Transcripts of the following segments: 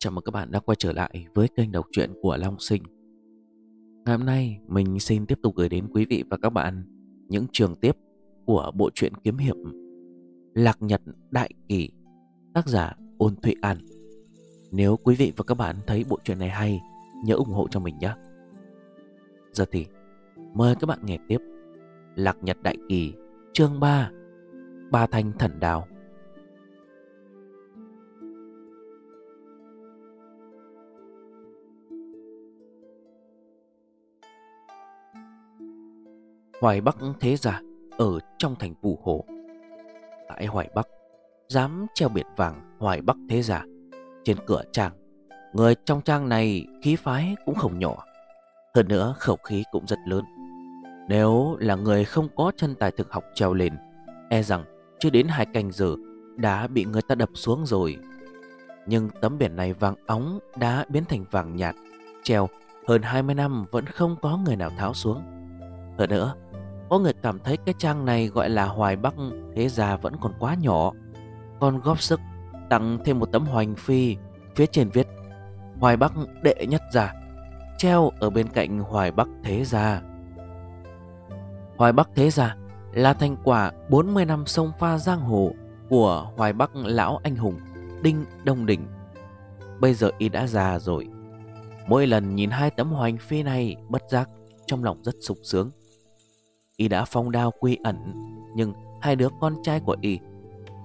Chào mừng các bạn đã quay trở lại với kênh đọc truyện của Long Sinh. Ngày hôm nay, mình xin tiếp tục gửi đến quý vị và các bạn những trường tiếp của bộ truyện kiếm hiệp Lạc Nhật Đại Kỳ, Tác giả Ôn Thụy An. Nếu quý vị và các bạn thấy bộ truyện này hay, nhớ ủng hộ cho mình nhé. Giờ thì, mời các bạn nghe tiếp Lạc Nhật Đại Kỳ, chương 3 Ba Thanh Thần Đào. Hoài Bắc thế giả ở trong thành phủ hồ. Tại Hoài Bắc, dám treo biển vàng Hoài Bắc thế giả trên cửa trang. Người trong trang này khí phái cũng không nhỏ. Hơn nữa khẩu khí cũng rất lớn. Nếu là người không có chân tài thực học treo lên, e rằng chưa đến hai canh giờ đã bị người ta đập xuống rồi. Nhưng tấm biển này vàng óng đã biến thành vàng nhạt, treo hơn 20 năm vẫn không có người nào tháo xuống. Hơn nữa, có người cảm thấy cái trang này gọi là Hoài Bắc thế ra vẫn còn quá nhỏ. Còn góp sức tặng thêm một tấm hoành phi phía trên viết Hoài Bắc đệ nhất giả treo ở bên cạnh Hoài Bắc thế gia. Hoài Bắc thế gia là thành quả 40 năm sông pha giang hồ của Hoài Bắc lão anh hùng Đinh Đông Đỉnh. Bây giờ y đã già rồi. Mỗi lần nhìn hai tấm hoành phi này bất giác trong lòng rất sục sướng. Y đã phong đao quy ẩn, Nhưng hai đứa con trai của Y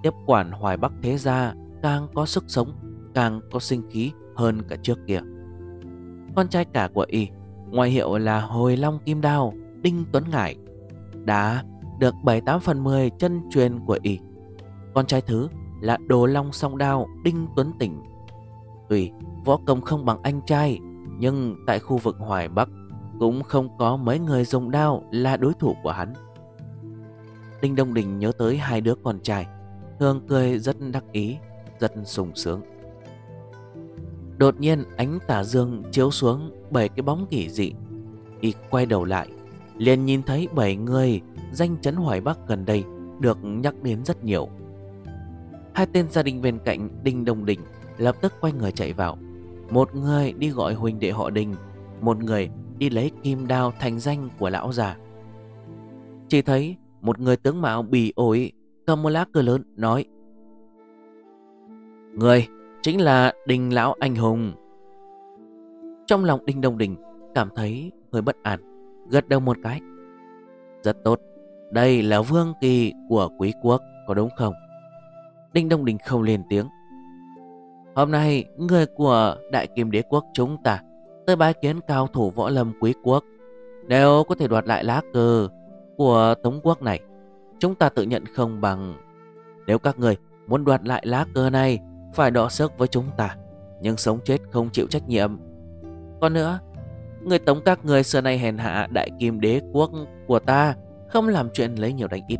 Tiếp quản Hoài Bắc Thế Gia Càng có sức sống, Càng có sinh khí hơn cả trước kia. Con trai cả của Y ngoài hiệu là Hồi Long Kim Đao, Đinh Tuấn Ngải, Đã được 78 phần 10 chân truyền của Y. Con trai thứ là Đồ Long Song Đao, Đinh Tuấn Tỉnh. Tuy võ công không bằng anh trai, Nhưng tại khu vực Hoài Bắc cũng không có mấy người dùng đao là đối thủ của hắn. Đinh Đông Đình nhớ tới hai đứa con trai Hương cười rất đắc ý, Rất sùng sướng. Đột nhiên ánh tà dương chiếu xuống Bảy cái bóng kỳ dị. Y quay đầu lại, liền nhìn thấy bảy người Danh chấn Hoài Bắc gần đây Được nhắc đến rất nhiều. Hai tên gia đình bên cạnh Đinh Đông Đình Lập tức quay người chạy vào. Một người đi gọi huynh đệ họ Đinh, Một người đi lấy kim đao thành danh của lão già. Chỉ thấy một người tướng mạo bì ổi cầm một lá cờ lớn nói Người chính là Đình Lão Anh Hùng. Trong lòng Đinh Đông Đình cảm thấy hơi bất an, gật đầu một cái. Rất tốt, đây là vương kỳ của quý quốc, có đúng không? Đinh Đông Đình không lên tiếng. Hôm nay, người của Đại Kim Đế Quốc chúng ta tới bái kiến cao thủ võ lâm quý quốc. Nếu có thể đoạt lại lá cờ của Tống quốc này, Chúng ta tự nhận không bằng. Nếu các người muốn đoạt lại lá cờ này, Phải đọ sức với chúng ta, Nhưng sống chết không chịu trách nhiệm. Còn nữa, Người tống các người xưa nay hèn hạ đại kim đế quốc của ta Không làm chuyện lấy nhiều đánh ít.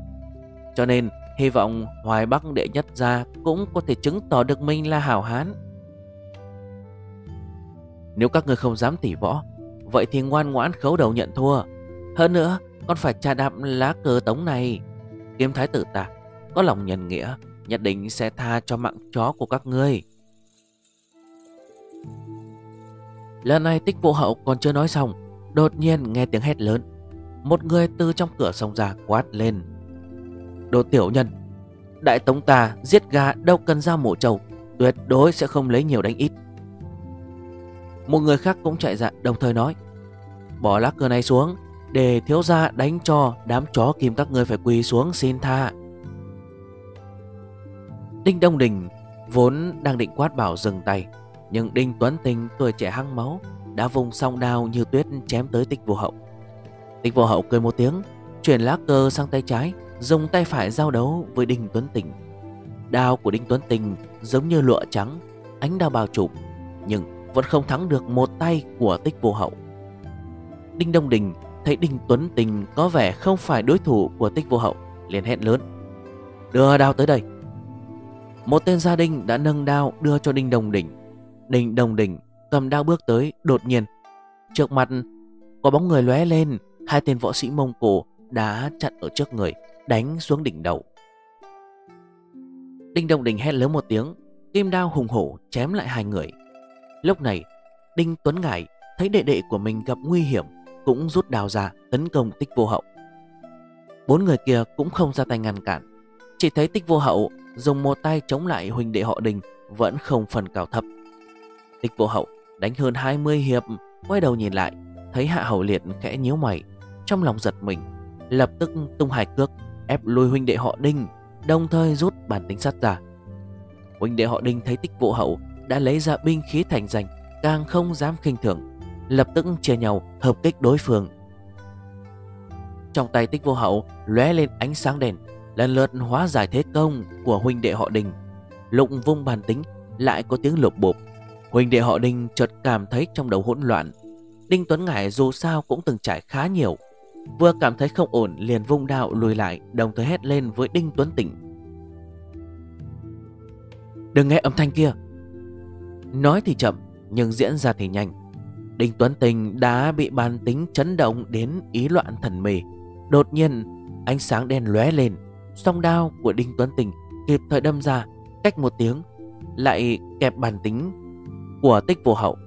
Cho nên, hy vọng Hoài Bắc đệ nhất gia Cũng có thể chứng tỏ được mình là hảo hán nếu các người không dám tỉ võ, Vậy thì ngoan ngoãn khấu đầu nhận thua. Hơn nữa còn phải trà đạp lá cờ tống này. Kiếm thái tử ta, Có lòng nhân nghĩa, Nhất định sẽ tha cho mạng chó của các ngươi. Lần này tích vô hậu còn chưa nói xong, Đột nhiên nghe tiếng hét lớn. Một người từ trong cửa sông ra quát lên. Đồ tiểu nhân, Đại tống ta giết gà, đâu cần ra mổ trầu, Tuyệt đối sẽ không lấy nhiều đánh ít một người khác cũng chạy ra, đồng thời nói, Bỏ lá cờ này xuống, Để thiếu gia đánh cho đám chó kim các người phải quỳ xuống xin tha. Đinh Đông Đình vốn đang định quát bảo dừng tay, Nhưng Đinh Tuấn Tình tuổi trẻ hăng máu, Đã vùng song đao như tuyết chém tới tích vô hậu. Tích vô hậu cười một tiếng, Chuyển lá cờ sang tay trái, Dùng tay phải giao đấu với Đinh Tuấn Tình Đao của Đinh Tuấn Tình giống như lụa trắng, Ánh đao bao trùm Nhưng vẫn không thắng được một tay của tích vô hậu. Đinh Đông Đình thấy Đinh Tuấn Tình có vẻ không phải đối thủ của tích vô hậu, liền hét lớn. Đưa đao tới đây. Một tên gia đình đã nâng đao đưa cho Đinh đông Đình. Đinh đông Đình cầm đao bước tới đột nhiên. Trước mặt có bóng người lóe lên, hai tên võ sĩ Mông Cổ đã chặn ở trước người, đánh xuống đỉnh đầu. Đinh đông Đình hét lớn một tiếng, kim đao hùng hổ chém lại hai người. Lúc này, Đinh Tuấn Ngải thấy đệ đệ của mình gặp nguy hiểm, Cũng rút đào ra tấn công tích vô hậu. Bốn người kia cũng không ra tay ngăn cản. Chỉ thấy tích vô hậu dùng một tay chống lại huynh đệ họ Đinh Vẫn không phần cao thấp. Tích vô hậu đánh hơn 20 hiệp, Quay đầu nhìn lại, Thấy hạ hậu liệt khẽ nhíu mày, Trong lòng giật mình, Lập tức tung hai cước, ép lùi huynh đệ họ đinh, Đồng thời rút bản tính sắt ra. Huynh đệ họ đinh thấy tích vô hậu đã lấy ra binh khí thành danh, Càng không dám khinh thường, Lập tức chia nhau hợp kích đối phương. Trong tay tích vô hậu lóe lên ánh sáng đèn Lần lượt hóa giải thế công của huynh đệ họ đình. Lụng vung bàn tính, Lại có tiếng lục bộp. Huynh đệ họ đình chợt cảm thấy trong đầu hỗn loạn. Đinh Tuấn Ngải dù sao cũng từng trải khá nhiều, Vừa cảm thấy không ổn liền vung đạo lùi lại, Đồng thời hét lên với Đinh Tuấn Tỉnh. Đừng nghe âm thanh kia Nói thì chậm, nhưng diễn ra thì nhanh. Đinh Tuấn Tình đã bị bàn tính chấn động đến ý loạn thần mề Đột nhiên, ánh sáng đen lóe lên, Song đao của Đinh Tuấn Tình kịp thời đâm ra, Cách một tiếng, Lại kẹp bàn tính của tích vô hậu.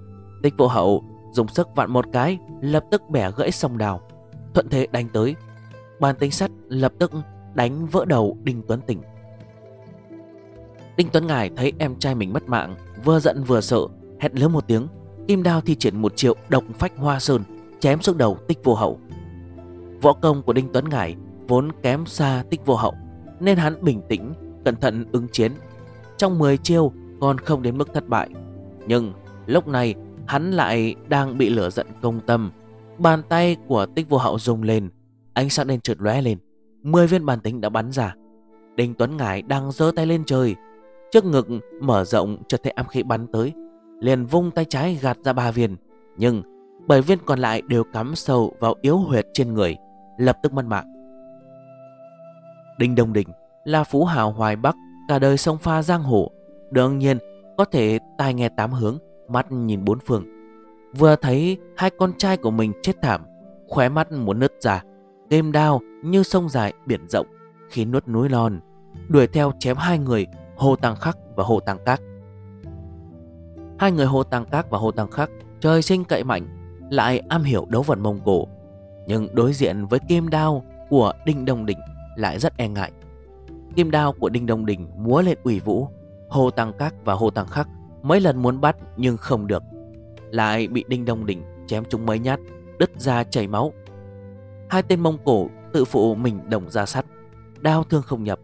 Tích vô hậu dùng sức vặn một cái, Lập tức bẻ gãy song đào Thuận thế đánh tới, Bàn tính sắt lập tức đánh vỡ đầu Đinh Tuấn Tình. Đinh Tuấn Ngải thấy em trai mình mất mạng, Vừa giận vừa sợ, Hét lớn một tiếng. Kim đao thi triển một triệu độc phách hoa sơn, Chém xuống đầu tích vô hậu. Võ công của Đinh Tuấn Ngải Vốn kém xa tích vô hậu, Nên hắn bình tĩnh, Cẩn thận ứng chiến. Trong 10 chiêu, còn không đến mức thất bại. Nhưng lúc này, hắn lại đang bị lửa giận công tâm. Bàn tay của tích vô hậu rung lên, Ánh sáng đen trượt lóe lên. 10 viên bàn tính đã bắn ra. Đinh Tuấn Ngải đang giơ tay lên trời Trước ngực mở rộng chợt thấy ám khí bắn tới, Liền vung tay trái gạt ra ba viên. Nhưng bảy viên còn lại đều cắm sâu vào yếu huyệt trên người, Lập tức mất mạng. Đinh Đông Đình là phú hào hoài Bắc, Cả đời sông pha giang hồ, Đương nhiên có thể tai nghe tám hướng, Mắt nhìn bốn phương. Vừa thấy hai con trai của mình chết thảm, Khóe mắt muốn nứt ra, Game đao như sông dài biển rộng, Khi nuốt núi lon, Đuổi theo chém hai người Hồ Tăng Khắc và Hồ Tăng Cát. Hai người Hồ Tăng Cát và Hồ Tăng Khắc Trời sinh cậy mạnh, Lại am hiểu đấu vật Mông Cổ, Nhưng đối diện với kim đao của Đinh Đông Đình Lại rất e ngại. Kim đao của Đinh Đông Đình múa lên ủy vũ Hồ Tăng Các và Hồ Tăng Khắc Mấy lần muốn bắt nhưng không được, Lại bị Đinh Đông Đình chém trúng mấy nhát, Đứt ra chảy máu. Hai tên Mông Cổ tự phụ mình đồng ra sắt, Đao thương không nhập,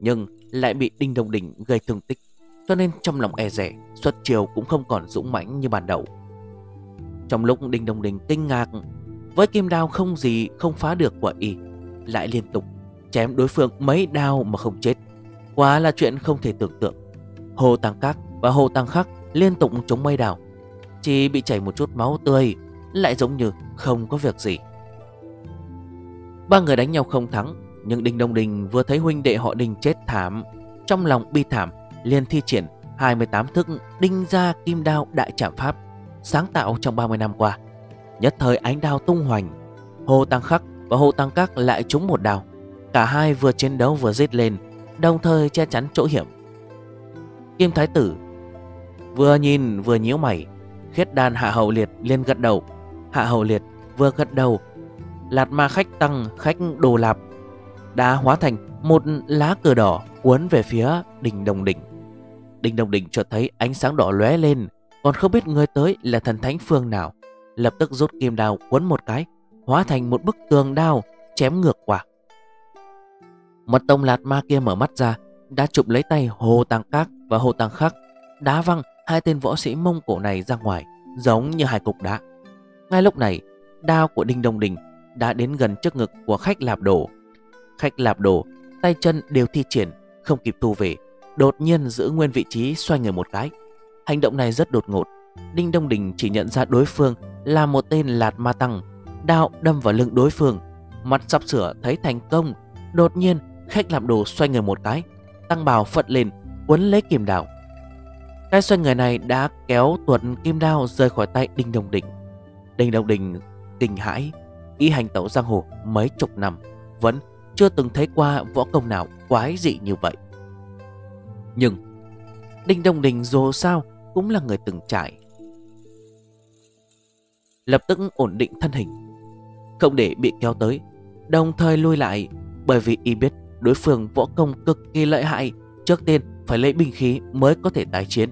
Nhưng lại bị Đinh Đông Đỉnh gây thương tích. Cho nên trong lòng e rẻ Xuất chiều cũng không còn dũng mãnh như ban đầu. Trong lúc Đinh Đông Đỉnh kinh ngạc, Với kim đao không gì không phá được của y, Lại liên tục chém đối phương mấy đao mà không chết. Quá là chuyện không thể tưởng tượng. Hồ Tăng Các và Hồ Tăng Khắc liên tục chống mây đào Chỉ bị chảy một chút máu tươi, Lại giống như không có việc gì. Ba người đánh nhau không thắng nhưng Đinh Đông Đình vừa thấy huynh đệ họ Đinh chết thảm, Trong lòng bi thảm, liền thi triển 28 thức đinh ra kim đao đại trảm pháp, Sáng tạo trong 30 năm qua. Nhất thời ánh đao tung hoành, Hồ Tăng Khắc và Hồ Tăng Các lại trúng một đao, Cả hai vừa chiến đấu vừa giết lên, Đồng thời che chắn chỗ hiểm. Kim Thái Tử Vừa nhìn vừa nhíu mày, Khiết đàn Hạ Hậu Liệt liền gật đầu. Hạ Hậu Liệt vừa gật đầu, Lạt ma khách tăng khách đồ lạp đã hóa thành một lá cờ đỏ Cuốn về phía đình đồng đỉnh. Đình đồng đỉnh chợt thấy ánh sáng đỏ lóe lên, Còn không biết người tới là thần thánh phương nào, Lập tức rút kim đao cuốn một cái, Hóa thành một bức tường đao, Chém ngược qua. Mật tông lạt ma kia mở mắt ra, Đã chụp lấy tay Hồ Tăng Các và Hồ Tăng Khắc, Đá văng hai tên võ sĩ Mông Cổ này ra ngoài, Giống như hai cục đá. Ngay lúc này, Đao của Đinh Đông Đình đã đến gần trước ngực của khách lạp đổ. Khách lạp đồ, Tay chân đều thi triển, Không kịp thu về, Đột nhiên giữ nguyên vị trí xoay người một cái. Hành động này rất đột ngột. Đinh Đông Đình chỉ nhận ra đối phương Là một tên lạt ma tăng, Đao đâm vào lưng đối phương. Mặt sắp sửa thấy thành công, Đột nhiên khách làm đồ xoay người một cái, Tăng bào phật lên, Quấn lấy kim đào. Cái xoay người này đã kéo tuột kim đao Rơi khỏi tay Đinh đông Đình. Đinh đông Đình kinh hãi Y hành tẩu giang hồ mấy chục năm, Vẫn chưa từng thấy qua võ công nào quái dị như vậy. Nhưng Đinh Đồng Đình dù sao cũng là người từng trải. Lập tức ổn định thân hình, Không để bị kéo tới, Đồng thời lui lại Bởi vì y biết đối phương võ công cực kỳ lợi hại, Trước tiên phải lấy binh khí mới có thể tái chiến.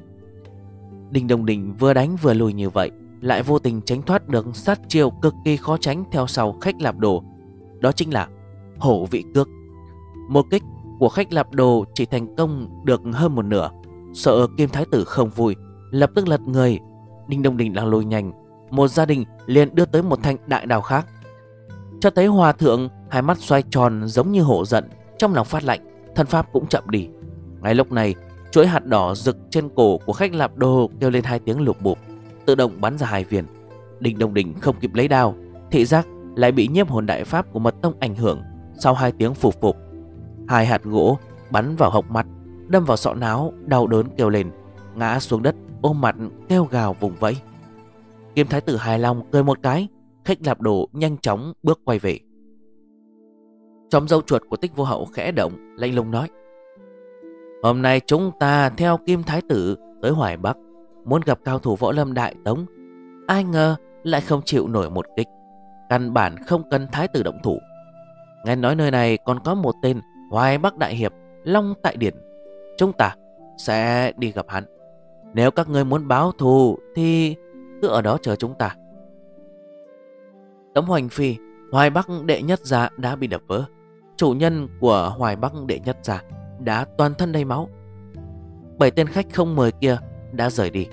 Đinh Đồng Đình vừa đánh vừa lùi như vậy, Lại vô tình tránh thoát được sát chiêu cực kỳ khó tránh theo sau khách lạp đồ, Đó chính là hổ vị cước Một kích của khách lạp đồ chỉ thành công được hơn một nửa. Sợ Kim Thái Tử không vui, Lập tức lật người. Đinh Đông Đình đang lùi nhanh. Một gia đình liền đưa tới một thanh đại đào khác. Cho thấy hòa thượng, Hai mắt xoay tròn giống như hổ giận, Trong lòng phát lạnh, Thân pháp cũng chậm đi. Ngay lúc này, chuỗi hạt đỏ rực trên cổ của khách lạp đồ kêu lên hai tiếng lục bụp, Tự động bắn ra hai viên. Đinh Đông Đình không kịp lấy đao, Thị giác lại bị nhiếp hồn đại pháp của mật tông ảnh hưởng. Sau hai tiếng phục phục Hai hạt gỗ bắn vào hộc mặt, Đâm vào sọ náo đau đớn kêu lên, Ngã xuống đất, ôm mặt kêu gào vùng vẫy. Kim Thái tử hài lòng cười một cái Khách lạp đồ nhanh chóng bước quay về. Trong dâu chuột của tích vô hậu khẽ động, Lạnh lùng nói, Hôm nay chúng ta theo Kim Thái tử tới Hoài Bắc, Muốn gặp cao thủ võ lâm đại tống. Ai ngờ lại không chịu nổi một kích, Căn bản không cần Thái tử động thủ. Nghe nói nơi này còn có một tên Hoài Bắc Đại Hiệp, Long Tại Điển. Chúng ta sẽ đi gặp hắn. Nếu các ngươi muốn báo thù Thì cứ ở đó chờ chúng ta. Tấm hoành phi, Hoài Bắc đệ nhất gia đã bị đập vỡ. Chủ nhân của Hoài Bắc đệ nhất gia Đã toàn thân đầy máu. Bảy tên khách không mời kia Đã rời đi.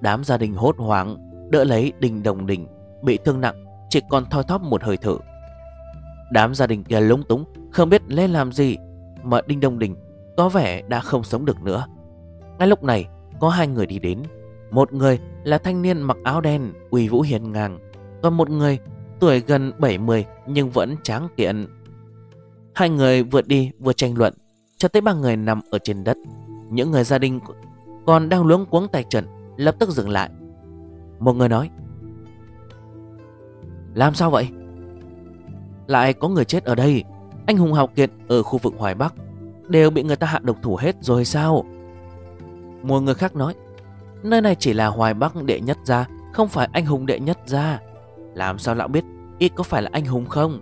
Đám gia đình hốt hoảng Đỡ lấy đình đồng đình Bị thương nặng, Chỉ còn thoi thóp một hơi thở. Đám gia đình kia lúng túng, Không biết lên làm gì Mà Đinh Đông Đình có vẻ đã không sống được nữa. Ngay lúc này, có hai người đi đến. Một người là thanh niên mặc áo đen, Uy vũ hiền ngang. Còn một người tuổi gần 70 Nhưng vẫn tráng kiện. Hai người vừa đi vừa tranh luận, Cho tới ba người nằm ở trên đất. Những người gia đình còn đang luống cuống tay trần Lập tức dừng lại. Một người nói, Làm sao vậy? Lại có người chết ở đây. Anh hùng hào kiệt ở khu vực Hoài Bắc. Đều bị người ta hạ độc thủ hết rồi sao? Một người khác nói Nơi này chỉ là Hoài Bắc đệ nhất gia Không phải anh hùng đệ nhất gia. Làm sao lão biết Y có phải là anh hùng không?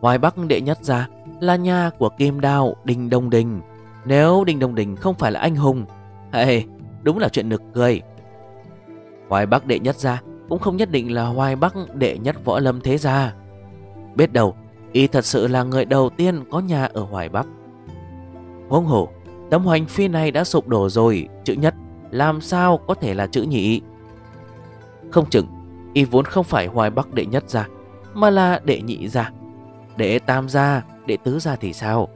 Hoài Bắc đệ nhất gia Là nhà của Kim Đao Đình Đông Đình. Nếu Đình Đông Đình không phải là anh hùng hey, Đúng là chuyện nực cười. Hoài Bắc đệ nhất gia cũng không nhất định là Hoài Bắc đệ nhất võ lâm thế gia. Biết đâu, Y thật sự là người đầu tiên có nhà ở Hoài Bắc. Huống hồ, Tấm hoành phi này đã sụp đổ rồi, Chữ nhất, làm sao có thể là chữ nhị? Không chừng, Y vốn không phải Hoài Bắc đệ nhất ra Mà là đệ nhị ra Đệ tam gia, Đệ tứ gia thì sao?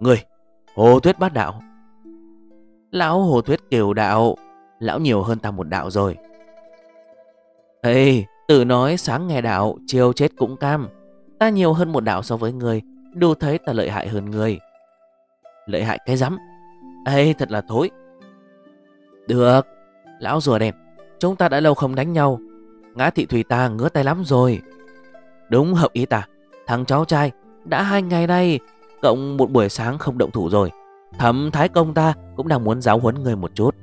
Người, Hồ Tuyết bát đạo. Lão Hồ Tuyết kiều đạo. Lão nhiều hơn ta một đạo rồi Ê Tử nói sáng nghe đạo, chiều chết cũng cam. Ta nhiều hơn một đạo so với người, đủ thấy ta lợi hại hơn người. Lợi hại cái rắm Ê thật là thối. Được, lão rùa đẹp, chúng ta đã lâu không đánh nhau. Ngã thị thủy ta ngứa tay lắm rồi. Đúng hợp ý ta, thằng cháu trai đã hai ngày nay cộng một buổi sáng không động thủ rồi. Thẩm Thái Công ta cũng đang muốn giáo huấn người một chút.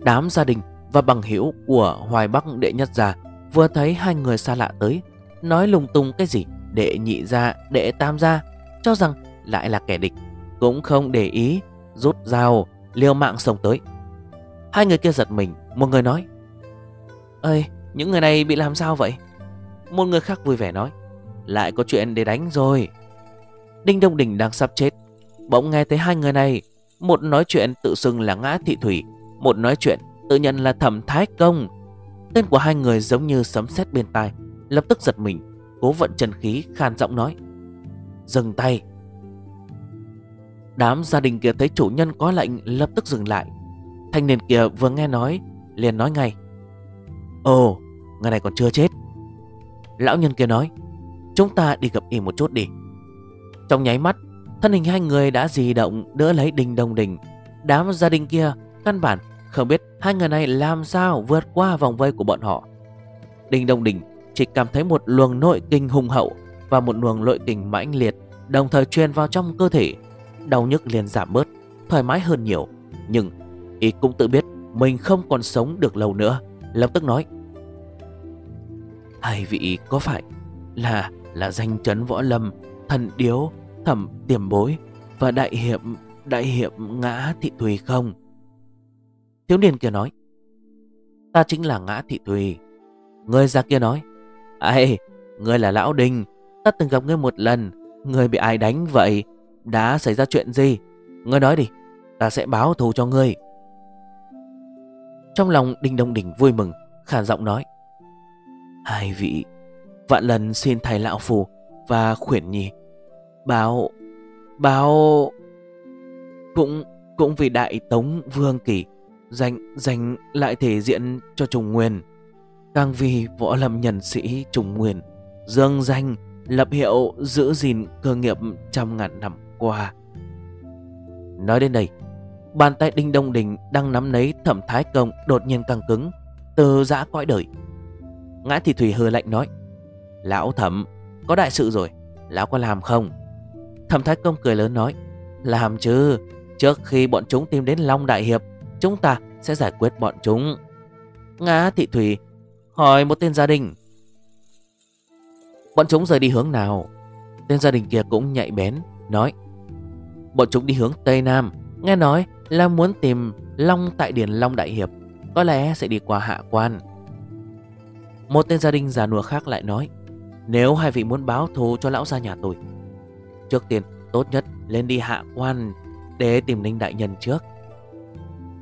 Đám gia đình và bằng hữu của Hoài Bắc đệ nhất gia vừa thấy hai người xa lạ tới, nói lung tung cái gì đệ nhị gia, đệ tam gia, cho rằng lại là kẻ địch, cũng không để ý, rút dao, liều mạng sống tới. Hai người kia giật mình, một người nói, ơi, những người này bị làm sao vậy? Một người khác vui vẻ nói, lại có chuyện để đánh rồi. Đinh Đông Đình đang sắp chết, bỗng nghe thấy hai người này, một nói chuyện tự xưng là ngã thị thủy, một nói chuyện, tự nhận là thẩm thái công. Tên của hai người giống như sấm sét bên tai, Lập tức giật mình, Cố vận chân khí khan giọng nói, Dừng tay. Đám gia đình kia thấy chủ nhân có lệnh, Lập tức dừng lại. Thanh niên kia vừa nghe nói, liền nói ngay, Ồ, Người này còn chưa chết. Lão nhân kia nói, Chúng ta đi gặp y một chút đi. Trong nháy mắt, Thân hình hai người đã di động, đỡ lấy đình đồng đình Đám gia đình kia Căn bản không biết hai người này làm sao vượt qua vòng vây của bọn họ. Đinh Đông Đình chỉ cảm thấy một luồng nội kinh hùng hậu Và một luồng nội kinh mãnh liệt Đồng thời truyền vào trong cơ thể. Đau nhức liền giảm bớt, Thoải mái hơn nhiều, Nhưng y cũng tự biết mình không còn sống được lâu nữa. Lập tức nói, Hai vị có phải là là danh chấn võ lâm, Thần điếu, thẩm tiềm bối Và đại hiệp đại hiệp ngã thị thùy không? Thiếu niên kia nói, Ta chính là ngã thị thùy. Người già kia nói, Ây, Người là lão đình, Ta từng gặp ngươi một lần, Người bị ai đánh vậy? Đã xảy ra chuyện gì? Ngươi nói đi, Ta sẽ báo thù cho ngươi. Trong lòng Đinh Đông đỉnh vui mừng Khả giọng nói, Hai vị, Vạn lần xin thầy lão phù Và khuyển nhi Báo Báo Cũng Cũng vì đại tống vương kỳ Dành Dành lại thể diện cho trùng nguyên. Càng vì võ lâm nhân sĩ trùng nguyên, Dương danh, Lập hiệu giữ gìn cơ nghiệp trăm ngàn năm qua. Nói đến đây, Bàn tay Đinh Đông Đình đang nắm lấy thẩm thái công đột nhiên căng cứng, Từ giã cõi đời. Ngã thì Thủy hư lạnh nói, Lão thẩm, có đại sự rồi, Lão có làm không? Thẩm thái công cười lớn nói, Làm chứ, Trước khi bọn chúng tìm đến Long Đại Hiệp Chúng ta sẽ giải quyết bọn chúng. Ngã thị thủy hỏi một tên gia đình. Bọn chúng rời đi hướng nào? Tên gia đình kia cũng nhạy bén, Nói. Bọn chúng đi hướng Tây Nam, Nghe nói là muốn tìm Long tại Điền, Long Đại Hiệp, Có lẽ sẽ đi qua hạ quan. Một tên gia đình già nùa khác lại nói, Nếu hai vị muốn báo thù cho lão gia nhà tôi, Trước tiên tốt nhất lên đi hạ quan Để tìm Ninh Đại Nhân trước.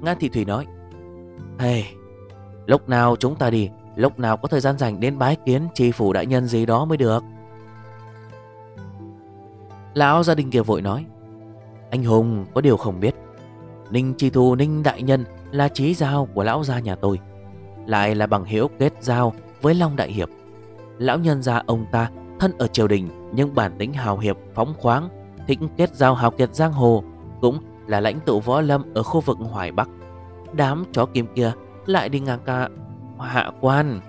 Nga Thị Thủy nói Hey, lúc nào chúng ta đi Lúc nào có thời gian dành đến bái kiến Tri phủ đại nhân gì đó mới được. Lão gia đình kia vội nói Anh Hùng có điều không biết. Ninh Chi Thu Ninh Đại Nhân Là trí giao của lão gia nhà tôi Lại là bằng hiểu kết giao Với Long Đại Hiệp. Lão nhân gia ông ta thân ở triều đình Nhưng bản tính hào hiệp phóng khoáng Thịnh kết giao hào kiệt giang hồ Cũng là lãnh tụ võ lâm ở khu vực Hoài Bắc. Đám chó kim kia lại đi ngang ca hạ quan.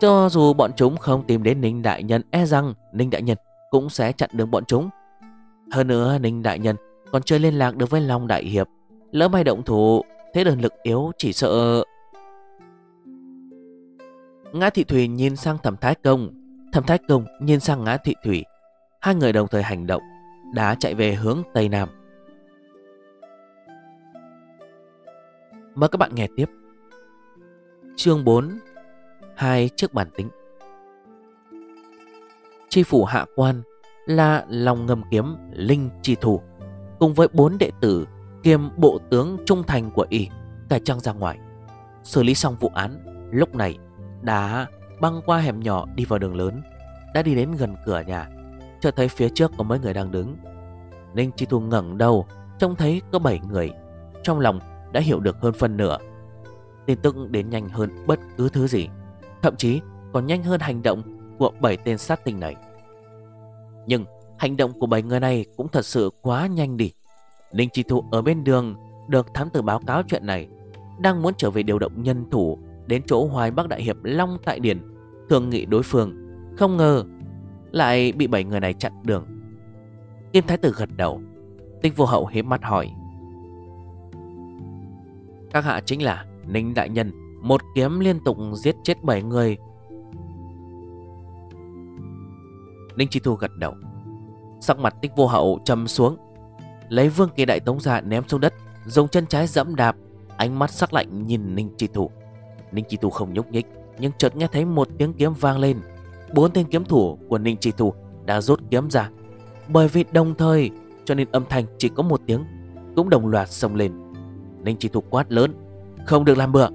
Cho dù bọn chúng không tìm đến Ninh Đại Nhân E rằng Ninh Đại Nhân cũng sẽ chặn đường bọn chúng. Hơn nữa, Ninh Đại Nhân còn chưa liên lạc được với Long Đại Hiệp. Lỡ may động thủ, Thế đơn lực yếu chỉ sợ. Ngã Thị Thủy nhìn sang Thẩm Thái Công. Thẩm Thái Công nhìn sang Ngã Thị Thủy. Hai người đồng thời hành động, Đã chạy về hướng Tây Nam. Mời các bạn nghe tiếp Chương 4 Hai chiếc bản tính Chi phủ hạ quan là lòng ngầm kiếm Linh Chi Thủ cùng với bốn đệ tử kiêm bộ tướng trung thành của y cải trang ra ngoài. Xử lý xong vụ án, lúc này đã băng qua hẻm nhỏ đi vào đường lớn, đã đi đến gần cửa nhà, Chợt thấy phía trước có mấy người đang đứng. Ninh Chi Thu ngẩng đầu, trông thấy có 7 người, trong lòng đã hiểu được hơn phần nửa. Tin tức đến nhanh hơn bất cứ thứ gì, thậm chí còn nhanh hơn hành động của 7 tên sát tinh này. Nhưng hành động của 7 người này cũng thật sự quá nhanh đi. Ninh Chi Thu ở bên đường được thám tử báo cáo chuyện này, đang muốn trở về điều động nhân thủ đến chỗ Hoài Bắc Đại Hiệp Long Tại Điển, thường nghị đối phương. Không ngờ lại bị 7 người này chặn đường. Kim Thái Tử gật đầu, Tinh Vô Hậu hiếm mắt hỏi. Các hạ chính là Ninh Đại Nhân, Một kiếm liên tục giết chết 7 người. Ninh Chi Thu gật đầu. Sắc mặt tích vô hậu trầm xuống. Lấy vương kỳ đại tống ra ném xuống đất, Dùng chân trái dẫm đạp, Ánh mắt sắc lạnh nhìn Ninh Chi Thu. Ninh Chi Thu không nhúc nhích, Nhưng chợt nghe thấy một tiếng kiếm vang lên. Bốn tên kiếm thủ của Ninh Chi Thu Đã rút kiếm ra. Bởi vì đồng thời, cho nên âm thanh chỉ có một tiếng, Cũng đồng loạt xông lên. Ninh Chi Thu quát lớn, Không được làm bựa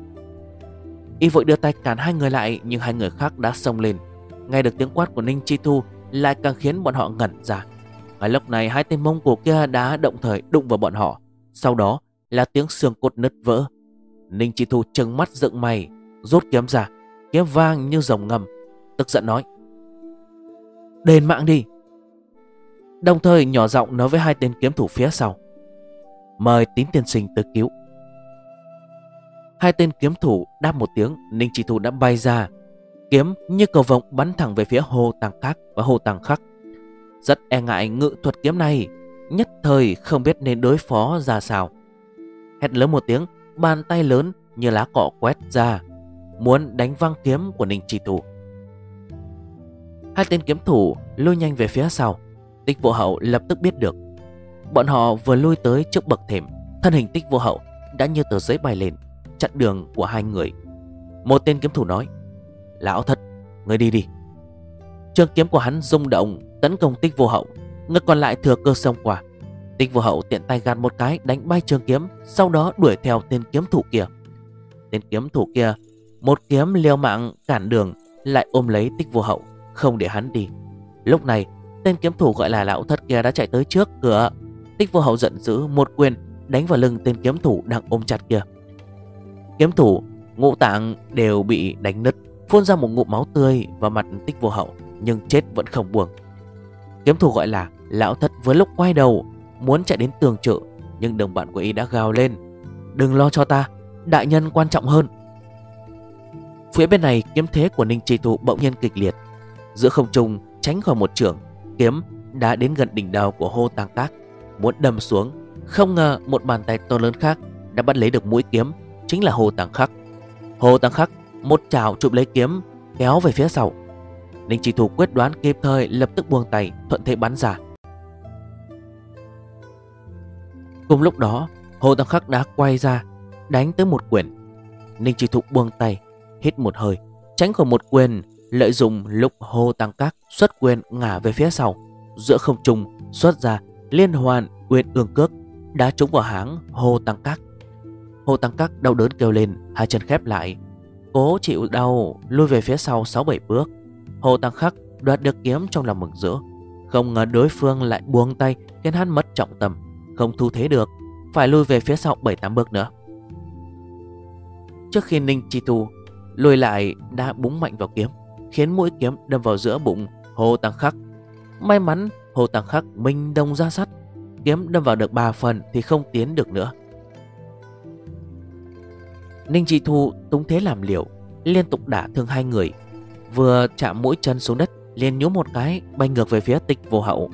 Y vội đưa tay cản hai người lại, Nhưng hai người khác đã xông lên. Nghe được tiếng quát của Ninh Chi Thu Lại càng khiến bọn họ ngẩn ra. Ngay lúc này hai tên mông của kia đã động thời đụng vào bọn họ. Sau đó là tiếng xương cốt nứt vỡ. Ninh Chi Thu trừng mắt dựng mày, Rút kiếm ra, Kiếm vang như rồng ngầm, Tức giận nói, Đền mạng đi. Đồng thời nhỏ giọng nói với hai tên kiếm thủ phía sau Mời tín tiên sinh tới cứu. Hai tên kiếm thủ đáp một tiếng, Ninh Chỉ Thu đã bay ra. Kiếm như cầu vọng bắn thẳng về phía Hồ Tàng Khắc và Hồ Tàng Khắc. Rất e ngại ngự thuật kiếm này, Nhất thời không biết nên đối phó ra sao. Hét lớn một tiếng, Bàn tay lớn như lá cọ quét ra, Muốn đánh văng kiếm của Ninh Chi Thu. Hai tên kiếm thủ lôi nhanh về phía sau, Tích vô hậu lập tức biết được. Bọn họ vừa lui tới trước bậc thềm Thân hình tích vô hậu đã như tờ giấy bay lên Chặn đường của hai người. Một tên kiếm thủ nói Lão thật, người đi đi. Trường kiếm của hắn rung động Tấn công tích vô hậu Người còn lại thừa cơ xông qua. Tích vô hậu tiện tay gạt một cái đánh bay trường kiếm Sau đó đuổi theo tên kiếm thủ kia. Tên kiếm thủ kia Một kiếm leo mạng cản đường Lại ôm lấy tích vô hậu Không để hắn đi. Lúc này tên kiếm thủ gọi là lão thất kia đã chạy tới trước cửa Tích vô hậu giận dữ, một quyền Đánh vào lưng tên kiếm thủ đang ôm chặt kia. Kiếm thủ, Ngũ tạng đều bị đánh nứt, Phun ra một ngụm máu tươi vào mặt tích vô hậu Nhưng chết vẫn không buông. Kiếm thủ gọi là Lão thất với lúc quay đầu, Muốn chạy đến tường trợ Nhưng đồng bạn của y đã gào lên, Đừng lo cho ta, Đại nhân quan trọng hơn. Phía bên này, kiếm thế của Ninh Trì Thụ bỗng nhiên kịch liệt. Giữa không trung, tránh khỏi một trường, Kiếm đã đến gần đỉnh đầu của hô tăng tác. Muốn đâm xuống. Không ngờ một bàn tay to lớn khác Đã bắt lấy được mũi kiếm, Chính là hồ tăng khắc. Hồ tăng khắc một chảo chụp lấy kiếm, Kéo về phía sau. Ninh Trì Thủ quyết đoán kịp thời lập tức buông tay, Thuận thế bắn ra. Cùng lúc đó, Hồ Tăng Khắc đã quay ra, Đánh tới một quyền. Ninh Trì Thủ buông tay, Hít một hơi, Tránh khỏi một quyền, Lợi dụng lúc Hồ Tăng Các xuất quyền ngả về phía sau. Giữa không trung xuất ra liên hoàn quyền ương cước Đá trúng vào háng Hồ Tăng Các. Hồ Tăng Các đau đớn kêu lên, Hai chân khép lại, Cố chịu đau lui về phía sau 6-7 bước. Hồ Tăng Khắc đoạt được kiếm trong lòng mừng rỡ. Không ngờ đối phương lại buông tay, Khiến hắn mất trọng tâm, Không thu thế được, Phải lui về phía sau 7-8 bước nữa. Trước khi Ninh Chi Tu Lùi lại đã búng mạnh vào kiếm, Khiến mũi kiếm đâm vào giữa bụng Hồ Tăng Khắc. May mắn Hồ Tăng Khắc minh đông ra sắt, Kiếm đâm vào được 3 phần thì không tiến được nữa. Ninh trị Thu tung thế làm liều, Liên tục đả thương hai người, Vừa chạm mũi chân xuống đất, liền nhú một cái, bay ngược về phía tịch vô hậu.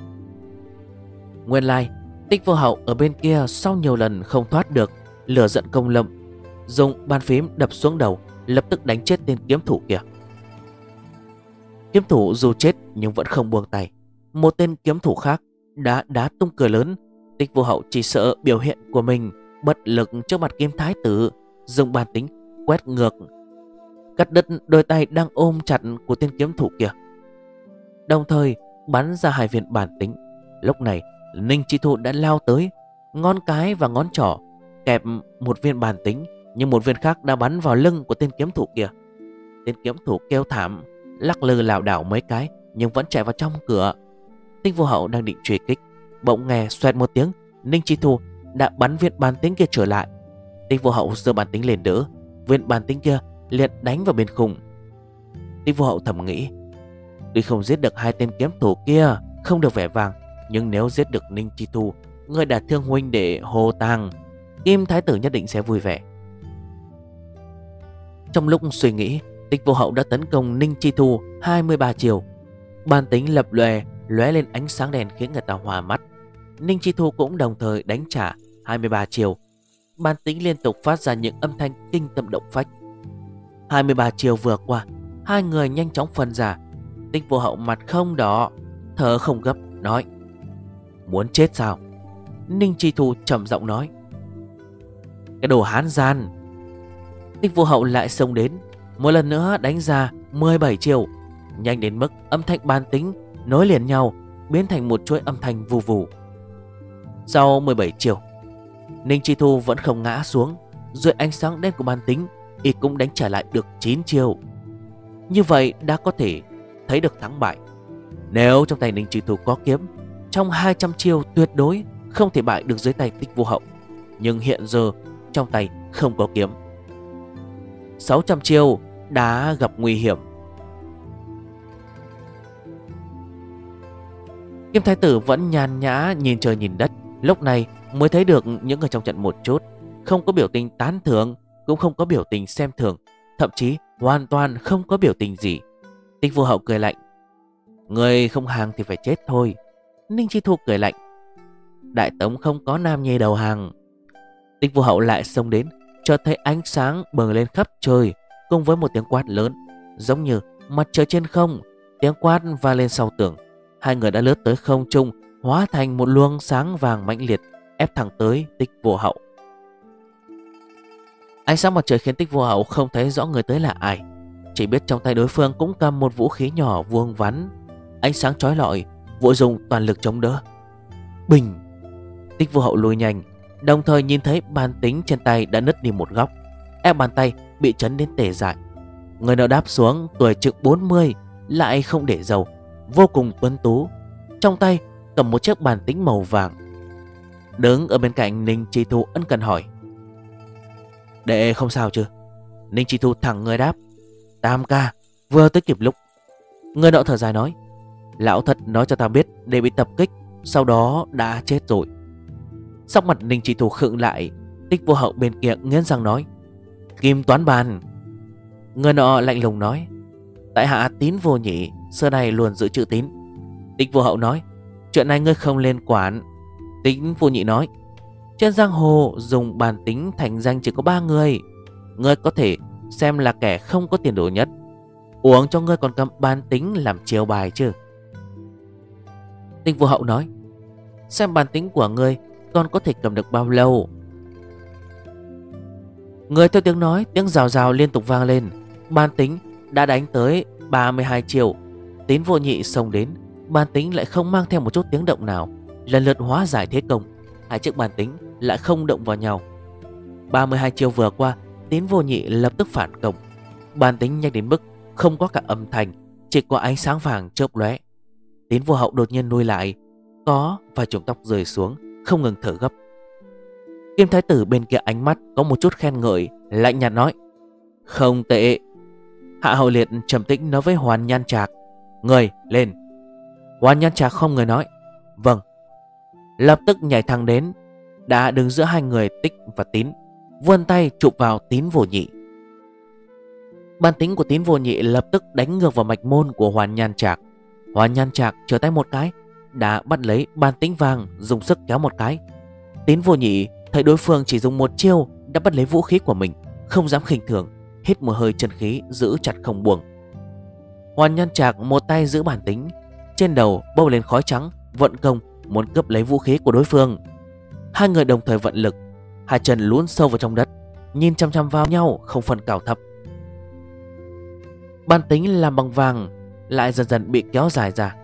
Nguyên lai Tích vô hậu ở bên kia sau nhiều lần không thoát được, Lửa giận công lâm, Dùng bàn phím đập xuống đầu, Lập tức đánh chết tên kiếm thủ kia. Kiếm thủ dù chết nhưng vẫn không buông tay. Một tên kiếm thủ khác đã đá tung cửa lớn. Tích vô hậu chỉ sợ biểu hiện của mình Bất lực trước mặt kiếm thái tử, Dùng bàn tính quét ngược. Cắt đứt đôi tay đang ôm chặt của tên kiếm thủ kia. Đồng thời, bắn ra hai viên bản tính. Lúc này, Ninh Chi Thụ đã lao tới, Ngón cái và ngón trỏ, Kẹp một viên bản tính Nhưng một viên khác đã bắn vào lưng của tên kiếm thủ kia. Tên kiếm thủ kêu thảm, Lắc lư lảo đảo mấy cái Nhưng vẫn chạy vào trong cửa. Tinh vô hậu đang định truy kích. Bỗng nghe xoẹt một tiếng, Ninh Chi Thu đã bắn viên bản tính kia trở lại. Tinh vô hậu giơ bản tính lên đỡ, Viên bản tính kia liền đánh vào bên khung. Tinh vô hậu thầm nghĩ Tuy không giết được hai tên kiếm thủ kia, Không được vẻ vàng, Nhưng nếu giết được Ninh Chi Thu Người đã thương huynh để hồ tàng, Kim Thái tử nhất định sẽ vui vẻ. Trong lúc suy nghĩ Tịch vô hậu đã tấn công Ninh Chi Thu 23 chiều. Bàn tính lập lòe lóe lên ánh sáng đèn khiến người ta hòa mắt. Ninh Chi Thu cũng đồng thời đánh trả 23 chiều. Bàn tính liên tục phát ra những âm thanh kinh tâm động phách. 23 chiều vừa qua, Hai người nhanh chóng phân giả. Tích vô hậu mặt không đỏ, Thở không gấp, nói, Muốn chết sao? Ninh Chi Thu trầm giọng nói, Cái đồ hán gian. Tích vô hậu lại xông đến, Một lần nữa đánh ra 17 chiều, Nhanh đến mức âm thanh ban tính Nối liền nhau, Biến thành một chuỗi âm thanh vù vù. Sau 17 chiều, Ninh Chi Thu vẫn không ngã xuống, Dưới ánh sáng đen của bàn tính Y cũng đánh trả lại được 9 chiều Như vậy đã có thể thấy được thắng bại. Nếu trong tay Ninh Chi Thu có kiếm, Trong 200 chiêu tuyệt đối Không thể bại được dưới tay tích vô hậu. Nhưng hiện giờ, trong tay không có kiếm. 600 chiêu đã gặp nguy hiểm. Kim Thái Tử vẫn nhàn nhã nhìn trời nhìn đất. Lúc này mới thấy được những người trong trận một chút. Không có biểu tình tán thưởng, Cũng không có biểu tình xem thường. Thậm chí hoàn toàn không có biểu tình gì. Tích vô hậu cười lạnh. Người không hàng thì phải chết thôi. Ninh Chi Thu cười lạnh. Đại tống không có nam nhi đầu hàng. Tích vô hậu lại xông đến, cho thấy ánh sáng bừng lên khắp trời, Cùng với một tiếng quát lớn. Giống như mặt trời trên không, Tiếng quát va lên sau tường. Hai người đã lướt tới không trung, Hóa thành một luồng sáng vàng mãnh liệt, Ép thẳng tới tích vô hậu. Ánh sáng mặt trời khiến tích vô hậu không thấy rõ người tới là ai. Chỉ biết trong tay đối phương cũng cầm một vũ khí nhỏ vuông vắn. Ánh sáng trói lọi, Vội dùng toàn lực chống đỡ. Bình! Tích vô hậu lùi nhanh, Đồng thời nhìn thấy bàn tính trên tay đã nứt đi một góc. Ép bàn tay bị chấn đến tể dại. Người nào đáp xuống, tuổi trực 40 Lại không để dầu. Vô cùng tuấn tú. Trong tay cầm một chiếc bàn tính màu vàng. Đứng ở bên cạnh Ninh Chi Thu ân cần hỏi. Đệ không sao chứ Ninh Chi Thu thẳng người đáp. Tam ca, vừa tới kịp lúc. Người nọ thở dài nói. Lão thật nói cho ta biết để bị tập kích, Sau đó đã chết rồi. Sắc mặt Ninh Chi Thu khựng lại, Tích vô hậu bên kia nghiến răng nói. Kim toán bàn. Người nọ lạnh lùng nói. Tại hạ tín vô nhị Xưa này luôn giữ chữ tín. Tích vô hậu nói, Chuyện này ngươi không liên quản Tính vô nhị nói, Trên giang hồ dùng bàn tính thành danh chỉ có ba người. Ngươi có thể xem là kẻ không có tiền đồ nhất. Uống cho ngươi còn cầm bàn tính làm chiều bài chứ. Tinh vô hậu nói, Xem bàn tính của ngươi Còn có thể cầm được bao lâu? Người theo tiếng nói, Tiếng rào rào liên tục vang lên. Bàn tính đã đánh tới 32 triệu Tín vô nhị xông đến bàn tính lại không mang theo một chút tiếng động nào, Lần lượt hóa giải thế công. Hai chiếc bàn tính lại không động vào nhau. 32 chiêu vừa qua, Tín vô nhị lập tức phản công. Bàn tính nhanh đến mức không có cả âm thanh, Chỉ có ánh sáng vàng chớp lóe. Tín vô hậu đột nhiên nuôi lại, Có và chùm tóc rơi xuống, Không ngừng thở gấp. Kim thái tử bên kia ánh mắt có một chút khen ngợi, Lạnh nhạt nói, Không tệ. Hạ hậu liệt trầm tĩnh nói với Hoàn Nhan Trạc Người lên. Hoàn nhân Trạc không người nói. Vâng. Lập tức nhảy thẳng đến, Đã đứng giữa hai người tích và tín, Vươn tay chụp vào tín vô nhị. Bản tính của tín vô nhị lập tức đánh ngược vào mạch môn của Hoàn Nhan Trạc. Hoàn Nhan Trạc trở tay một cái, Đã bắt lấy bản tính vàng, dùng sức kéo một cái. Tín vô nhị thấy đối phương chỉ dùng một chiêu, Đã bắt lấy vũ khí của mình, Không dám khinh thường, Hít một hơi chân khí giữ chặt không buông. Hoàn Nhan Trạc một tay giữ bản tính, Trên đầu bốc lên khói trắng, Vận công, muốn cướp lấy vũ khí của đối phương. Hai người đồng thời vận lực, Hai chân lún sâu vào trong đất, Nhìn chăm chăm vào nhau không phân cào thấp. Bản tính làm bằng vàng, Lại dần dần bị kéo dài ra.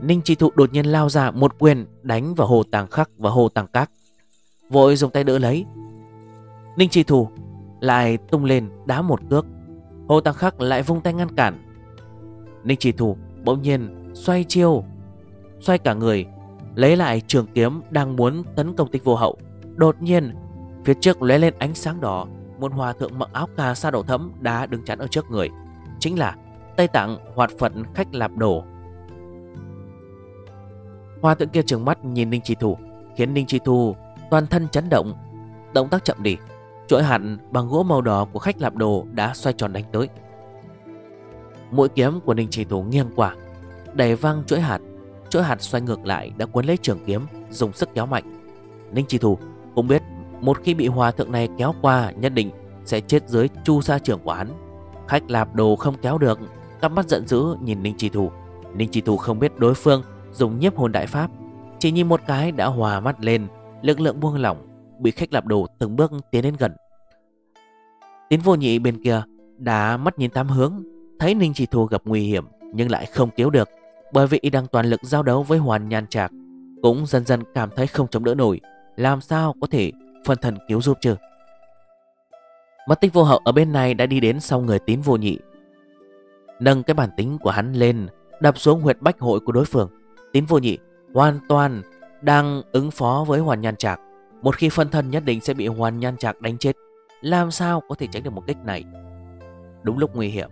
Ninh Chi Thụ đột nhiên lao ra một quyền Đánh vào hồ tàng khắc và hồ tàng cát Vội dùng tay đỡ lấy. Ninh Chi Thụ lại tung lên đá một cước. Hồ tàng khắc lại vung tay ngăn cản. Ninh Chỉ Thủ bỗng nhiên xoay chiêu Xoay cả người Lấy lại trường kiếm đang muốn tấn công Tịch vô hậu. Đột nhiên Phía trước lóe lên ánh sáng đỏ Một hòa thượng mặc áo cà sa đỏ thẫm đã đứng chắn ở trước người Chính là Tây Tạng hoạt Phật khách lạp đồ. Hòa thượng kia trừng mắt nhìn Ninh Chỉ Thủ, Khiến Ninh Chỉ Thủ toàn thân chấn động Động tác chậm đi Chuỗi hẳn bằng gỗ màu đỏ của khách lạp đồ đã xoay tròn đánh tới. Mũi kiếm của Ninh Trì Thủ nghiêng quả Đẩy văng chuỗi hạt. Chuỗi hạt xoay ngược lại đã cuốn lấy trường kiếm, Dùng sức kéo mạnh. Ninh Trì Thủ cũng biết Một khi bị hòa thượng này kéo qua, Nhất định sẽ chết dưới chu sa trưởng của hắn. Khách lạp đồ không kéo được Cắp mắt giận dữ nhìn Ninh Trì Thủ. Ninh Trì Thủ không biết đối phương Dùng nhiếp hồn đại pháp, Chỉ nhìn một cái đã hòa mắt lên, Lực lượng buông lỏng, Bị khách lạp đồ từng bước tiến đến gần. Tiến vô nhị bên kia Đã mắt nhìn tám hướng Thấy Ninh chỉ Thu gặp nguy hiểm, Nhưng lại không cứu được, Bởi vì y đang toàn lực giao đấu với Hoàn Nhan Trạc, Cũng dần dần cảm thấy không chống đỡ nổi. Làm sao có thể phân thần cứu giúp chứ? Mất tích vô hậu ở bên này đã đi đến sau người tín vô nhị. Nâng cái bản tính của hắn lên, Đập xuống huyệt bách hội của đối phương. Tín vô nhị hoàn toàn đang ứng phó với Hoàn Nhan Trạc. Một khi phân thân nhất định sẽ bị Hoàn Nhan Trạc đánh chết. Làm sao có thể tránh được một kích này? Đúng lúc nguy hiểm.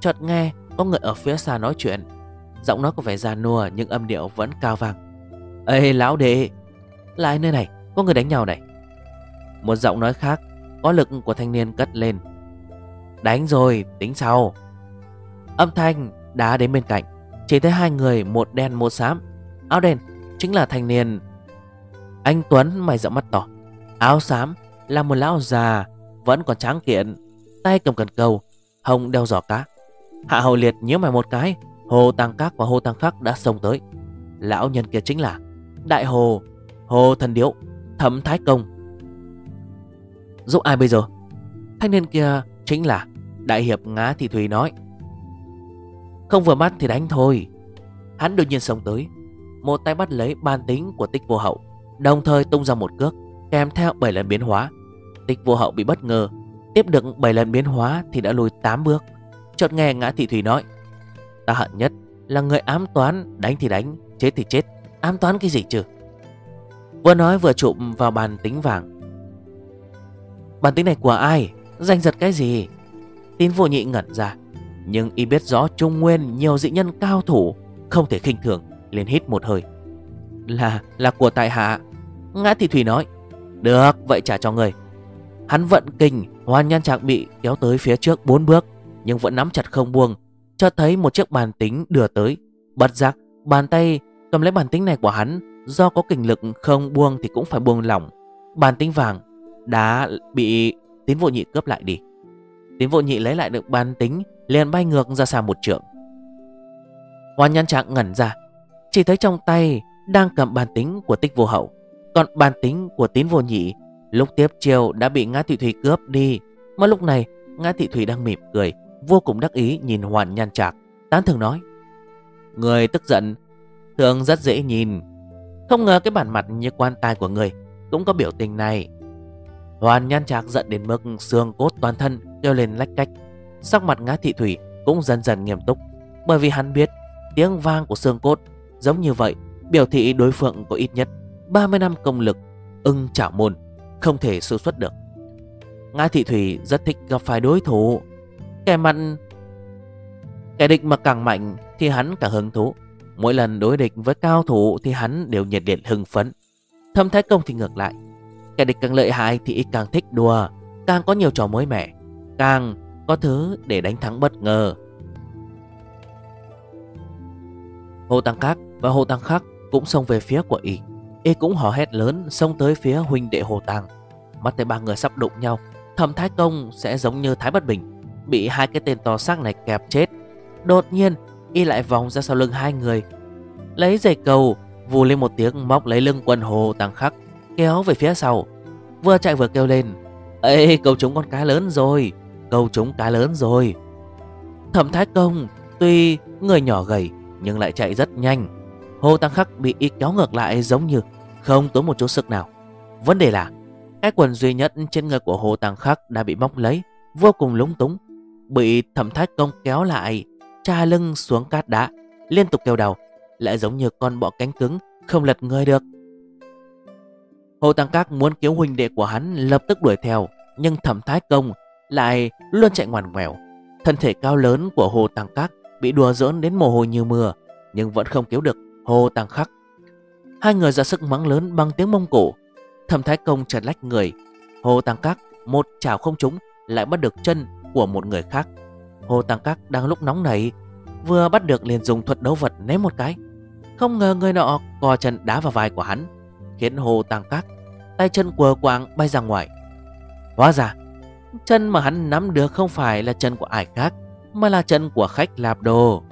Chợt nghe, có người ở phía xa nói chuyện. Giọng nói có vẻ già nua nhưng âm điệu vẫn cao vang. Ê, lão đệ! Lại nơi này, có người đánh nhau này. Một giọng nói khác, Có lực của thanh niên cất lên. Đánh rồi, tính sau. Âm thanh đá đến bên cạnh, Chỉ thấy hai người một đen một xám. Áo đen chính là thanh niên Anh Tuấn, mày rộng mắt tỏ Áo xám là một lão già, vẫn còn tráng kiện. Tay cầm cần câu Hồng đeo giỏ cá. Hạ hầu liệt nhớ mày một cái, Hồ Tăng Các và Hồ Tăng Khắc đã xông tới. Lão nhân kia chính là Đại Hồ Hồ Thần Điệu Thẩm Thái Công. Giúp ai bây giờ? Thanh niên kia chính là Đại hiệp Ngá Thị Thùy nói. Không vừa mắt thì đánh thôi. Hắn đột nhiên xông tới, Một tay bắt lấy ban tính của tích vô hậu, Đồng thời tung ra một cước, Kèm theo 7 lần biến hóa. Tích vô hậu bị bất ngờ, Tiếp được 7 lần biến hóa thì đã lùi 8 bước. Chợt nghe Ngã Thị thủy nói Ta hận nhất là người ám toán Đánh thì đánh, chết thì chết. Ám toán cái gì chứ? Vừa nói vừa trụm vào bàn tính vàng. Bàn tính này của ai? Danh giật cái gì? Tín vô nhị ngẩn ra Nhưng y biết rõ Trung Nguyên nhiều dị nhân cao thủ Không thể khinh thường liền hít một hơi. Là là của tại hạ. Ngã Thị Thủy nói Được vậy trả cho người. Hắn vận kinh Hoàn nhan trạng bị kéo tới phía trước bốn bước. Nhưng vẫn nắm chặt không buông, Cho thấy một chiếc bàn tính đưa tới. Bật giác, bàn tay cầm lấy bàn tính này của hắn, Do có kình lực không buông thì cũng phải buông lỏng. Bàn tính vàng đã bị tín vô nhị cướp lại đi. Tín vô nhị lấy lại được bàn tính, liền bay ngược ra xa một trượng. Hoàn nhan trạng ngẩn ra, Chỉ thấy trong tay đang cầm bàn tính của tích vô hậu. Còn bàn tính của tín vô nhị Lúc tiếp chiều đã bị Ngã Thị Thủy cướp đi, Mà lúc này Ngã Thị Thủy đang mỉm cười. Vô cùng đắc ý nhìn Hoàn Nhan Trạc, Tán thường nói. Người tức giận, Thường rất dễ nhìn. Không ngờ cái bản mặt như quan tài của người Cũng có biểu tình này. Hoàn Nhan Trạc giận đến mức xương cốt toàn thân kêu lên lách cách, Sắc mặt Ngã Thị Thủy cũng dần dần nghiêm túc, Bởi vì hắn biết tiếng vang của xương cốt Giống như vậy biểu thị đối phượng có ít nhất 30 năm công lực, ưng trả môn, không thể sử xuất được. Ngã Thị Thủy rất thích gặp phải đối thủ. Kẻ mạnh Kẻ địch mà càng mạnh Thì hắn càng hứng thú. Mỗi lần đối địch với cao thủ Thì hắn đều nhiệt liệt hưng phấn. Thâm Thái Công thì ngược lại. Kẻ địch càng lợi hại thì càng thích đùa, Càng có nhiều trò mới mẻ, Càng có thứ để đánh thắng bất ngờ. Hồ Tăng Các và Hồ Tăng Khắc cũng xông về phía của y. Y cũng hò hét lớn xông tới phía huynh đệ Hồ tăng. Mắt thấy ba người sắp đụng nhau Thẩm Thái Công sẽ giống như Thái Bất Bình. Bị hai cái tên to xác này kẹp chết. Đột nhiên Y lại vòng ra sau lưng hai người. Lấy dây cầu Vù lên một tiếng móc lấy lưng quần Hồ Tàng Khắc Kéo về phía sau. Vừa chạy vừa kêu lên Ê cầu chúng con cá lớn rồi Cầu chúng cá lớn rồi. Thẩm Thái Công Tuy người nhỏ gầy Nhưng lại chạy rất nhanh. Hồ Tăng Khắc bị y kéo ngược lại giống như không tốn một chút sức nào. Vấn đề là cái quần duy nhất trên người của Hồ Tăng Khắc đã bị móc lấy, vô cùng lúng túng. Bị thẩm thái công kéo lại, tra lưng xuống cát đá, liên tục kêu đầu, lại giống như con bọ cánh cứng, không lật người được. Hồ Tăng Các muốn cứu huynh đệ của hắn lập tức đuổi theo, nhưng thẩm thái công lại luôn chạy ngoằn ngoèo. Thân thể cao lớn của Hồ Tăng Các bị đùa giỡn đến mồ hôi như mưa, nhưng vẫn không cứu được Hồ Tăng Khắc. Hai người ra sức mắng lớn bằng tiếng Mông Cổ. Thẩm Thái Công chật lách người. Hồ Tăng Các một chảo không trúng lại bắt được chân của một người khác. Hồ Tăng Các đang lúc nóng nảy vừa bắt được liền dùng thuật đấu vật ném một cái. Không ngờ người nọ co chân đá vào vai của hắn, khiến Hồ Tăng Các tay chân quờ quạng bay ra ngoài. Hóa ra, chân mà hắn nắm được không phải là chân của ai khác, mà là chân của khách lạp đồ.